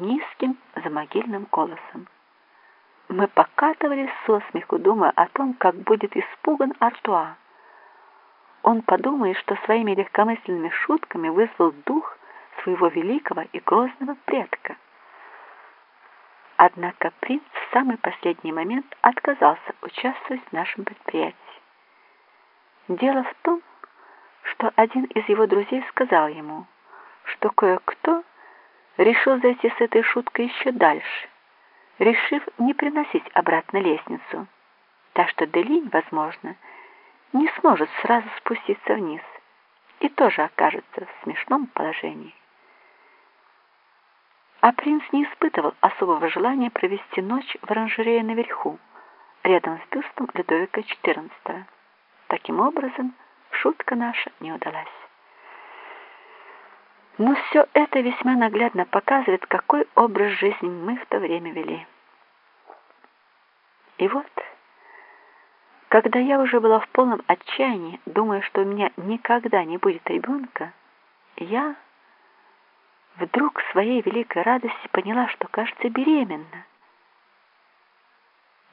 низким замогильным голосом. Мы покатывались со смеху, думая о том, как будет испуган Артуа. Он подумает, что своими легкомысленными шутками вызвал дух своего великого и грозного предка. Однако принц в самый последний момент отказался участвовать в нашем предприятии. Дело в том, что один из его друзей сказал ему, что кое-кто решил зайти с этой шуткой еще дальше, решив не приносить обратно лестницу, так что Делинь, возможно, не сможет сразу спуститься вниз и тоже окажется в смешном положении. А принц не испытывал особого желания провести ночь в оранжерее наверху, рядом с бюстом Людовика XIV. Таким образом, шутка наша не удалась. Но все это весьма наглядно показывает, какой образ жизни мы в то время вели. И вот, когда я уже была в полном отчаянии, думая, что у меня никогда не будет ребенка, я вдруг своей великой радости поняла, что, кажется, беременна.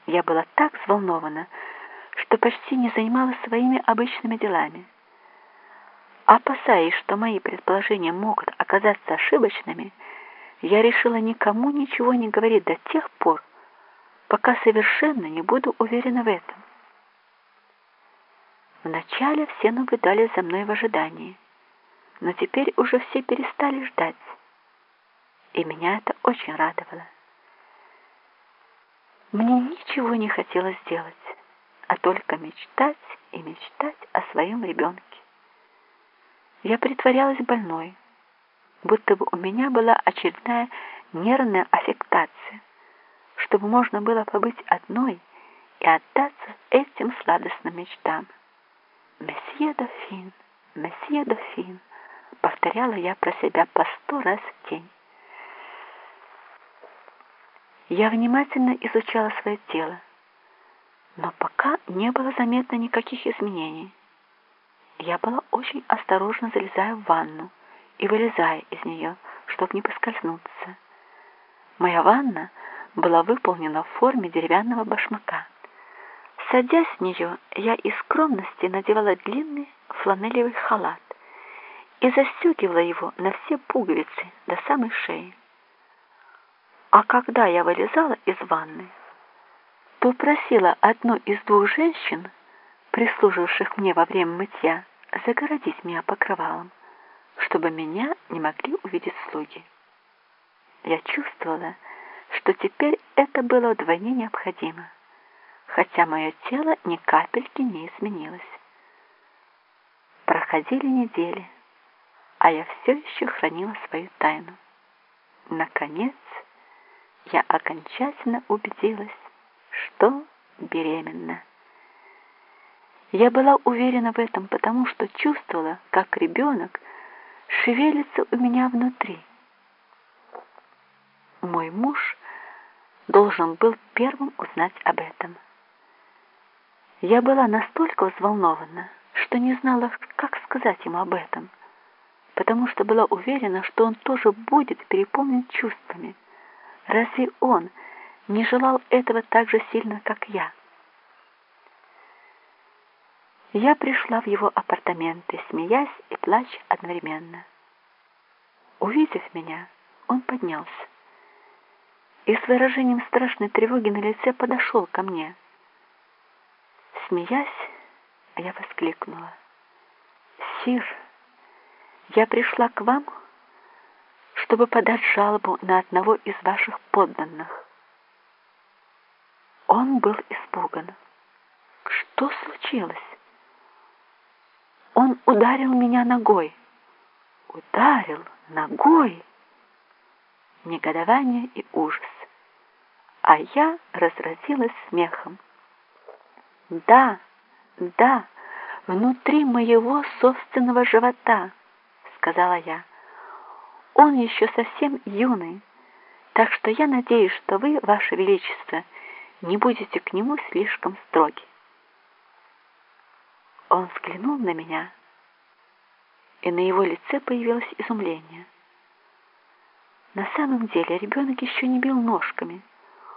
Я была так взволнована, что почти не занималась своими обычными делами. Опасаясь, что мои предположения могут оказаться ошибочными, я решила никому ничего не говорить до тех пор, пока совершенно не буду уверена в этом. Вначале все наблюдали за мной в ожидании, но теперь уже все перестали ждать, и меня это очень радовало. Мне ничего не хотелось делать, а только мечтать и мечтать о своем ребенке. Я притворялась больной, будто бы у меня была очередная нервная аффектация, чтобы можно было побыть одной и отдаться этим сладостным мечтам. «Месье Дофин, месье Дофин», повторяла я про себя по сто раз в день. Я внимательно изучала свое тело, но пока не было заметно никаких изменений. Я была очень осторожно залезая в ванну и вылезая из нее, чтобы не поскользнуться. Моя ванна была выполнена в форме деревянного башмака. Садясь в нее, я из скромности надевала длинный фланелевый халат и застегивала его на все пуговицы до самой шеи. А когда я вылезала из ванны, то просила одну из двух женщин, прислуживших мне во время мытья, загородить меня покрывалом, чтобы меня не могли увидеть слуги. Я чувствовала, что теперь это было вдвойне необходимо, хотя мое тело ни капельки не изменилось. Проходили недели, а я все еще хранила свою тайну. Наконец, я окончательно убедилась, что беременна. Я была уверена в этом, потому что чувствовала, как ребенок шевелится у меня внутри. Мой муж должен был первым узнать об этом. Я была настолько взволнована, что не знала, как сказать ему об этом, потому что была уверена, что он тоже будет переполнен чувствами. Разве он не желал этого так же сильно, как я? Я пришла в его апартаменты, смеясь и плача одновременно. Увидев меня, он поднялся и с выражением страшной тревоги на лице подошел ко мне. Смеясь, я воскликнула. «Сир, я пришла к вам, чтобы подать жалобу на одного из ваших подданных». Он был испуган. «Что случилось?» Он ударил меня ногой. Ударил ногой. Негодование и ужас. А я разразилась смехом. Да, да, внутри моего собственного живота, сказала я. Он еще совсем юный, так что я надеюсь, что вы, Ваше Величество, не будете к нему слишком строги. Он взглянул на меня, и на его лице появилось изумление. На самом деле ребенок еще не бил ножками,